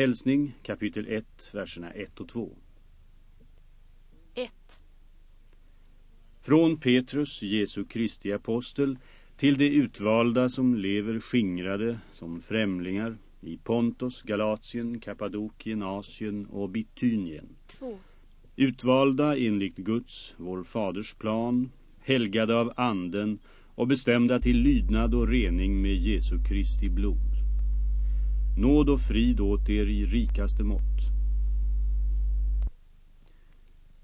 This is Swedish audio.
Hälsning kapitel 1, verserna 1 och 2. 1. Från Petrus, Jesu Kristi apostel, till de utvalda som lever skingrade som främlingar i Pontos, Galatien, Kappadokien, Asien och Bitynien. 2. Utvalda enligt Guds, vår faders plan, helgade av anden och bestämda till lydnad och rening med Jesu Kristi blod. Nåd och frid åt er i rikaste mått.